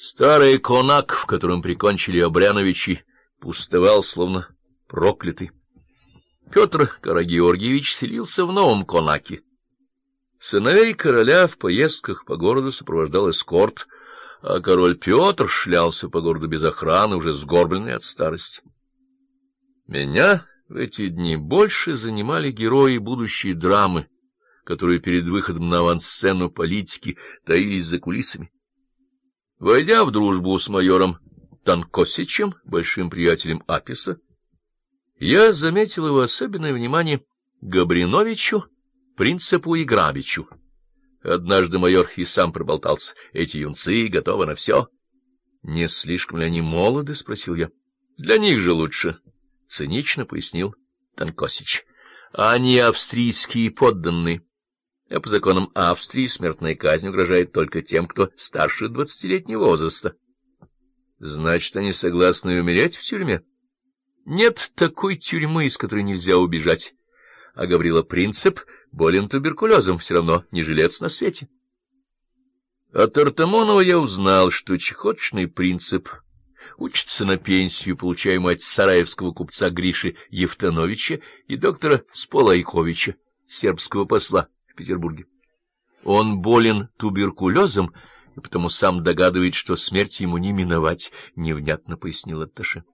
Старый конак, в котором прикончили Обряновичи, пустовал, словно проклятый. Петр Карагеоргиевич селился в новом конаке. Сыновей короля в поездках по городу сопровождал эскорт, а король Петр шлялся по городу без охраны, уже сгорбленный от старости. Меня в эти дни больше занимали герои будущей драмы, которые перед выходом на авансцену политики таились за кулисами. Войдя в дружбу с майором Танкосичем, большим приятелем Аписа, я заметил его особенное внимание Габриновичу, Принципу и Грабичу. Однажды майор и сам проболтался. Эти юнцы готовы на все. — Не слишком ли они молоды? — спросил я. — Для них же лучше, — цинично пояснил Танкосич. — Они австрийские подданные а по законам Австрии смертная казнь угрожает только тем, кто старше двадцатилетнего возраста. Значит, они согласны умереть в тюрьме? Нет такой тюрьмы, из которой нельзя убежать. А Гаврила Принцип болен туберкулезом, все равно не жилец на свете. От Артамонова я узнал, что чехоточный принцип учится на пенсию, получаемую от сараевского купца Гриши Евтановича и доктора Сполайковича, сербского посла. Петербурге. Он болен туберкулезом, и потому сам догадывает, что смерть ему не миновать, — невнятно пояснил Атташе.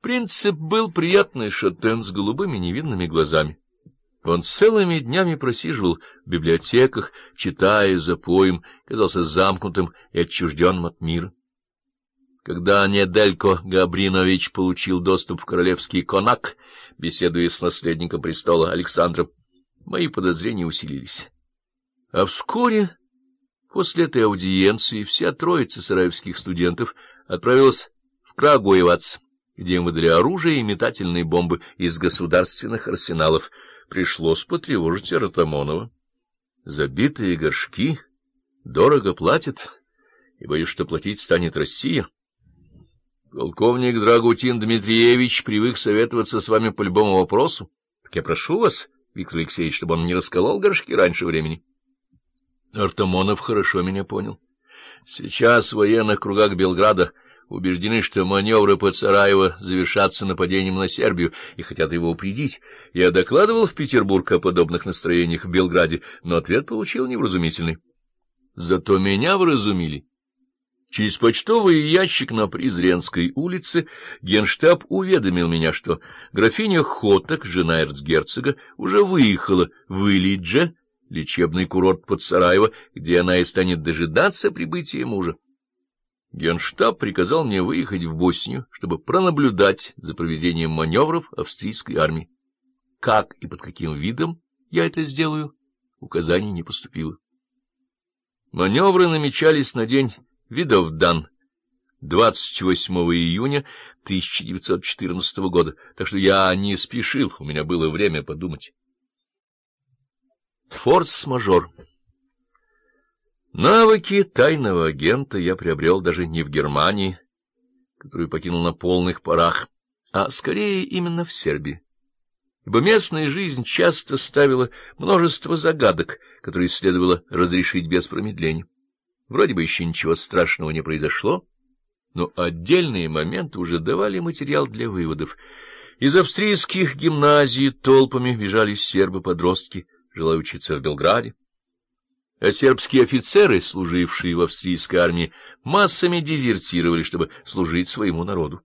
Принцип был приятный шатен с голубыми невинными глазами. Он целыми днями просиживал в библиотеках, читая за поем, казался замкнутым и отчужденным от мира. Когда Неделько Габринович получил доступ в королевский конак, беседуя с наследником престола Александром, мои подозрения усилились. А вскоре, после этой аудиенции, вся троица сараевских студентов отправилась в Крагуевац, где им выдали оружие и метательные бомбы из государственных арсеналов. Пришлось потревожить Артамонова. Забитые горшки дорого платят, и боюсь, что платить станет Россия. Полковник Драгутин Дмитриевич привык советоваться с вами по любому вопросу. Так я прошу вас Виктор Алексеевич, чтобы он не расколол горшки раньше времени. Артамонов хорошо меня понял. Сейчас в военных кругах Белграда убеждены, что маневры под Сараево завершатся нападением на Сербию и хотят его упредить. Я докладывал в Петербург о подобных настроениях в Белграде, но ответ получил невразумительный. Зато меня вразумили. Через почтовый ящик на Призренской улице генштаб уведомил меня, что графиня Хоток, жена эрцгерцога, уже выехала в Илидже, лечебный курорт под Сараево, где она и станет дожидаться прибытия мужа. Генштаб приказал мне выехать в Боснию, чтобы пронаблюдать за проведением маневров австрийской армии. Как и под каким видом я это сделаю, указаний не поступило. Маневры намечались на день Видовдан, 28 июня 1914 года, так что я не спешил, у меня было время подумать. Форс-мажор Навыки тайного агента я приобрел даже не в Германии, которую покинул на полных парах, а скорее именно в Сербии. Ибо местная жизнь часто ставила множество загадок, которые следовало разрешить без промедления. Вроде бы еще ничего страшного не произошло, но отдельные моменты уже давали материал для выводов. Из австрийских гимназий толпами бежали сербы-подростки, желая учиться в Белграде. А сербские офицеры, служившие в австрийской армии, массами дезертировали, чтобы служить своему народу.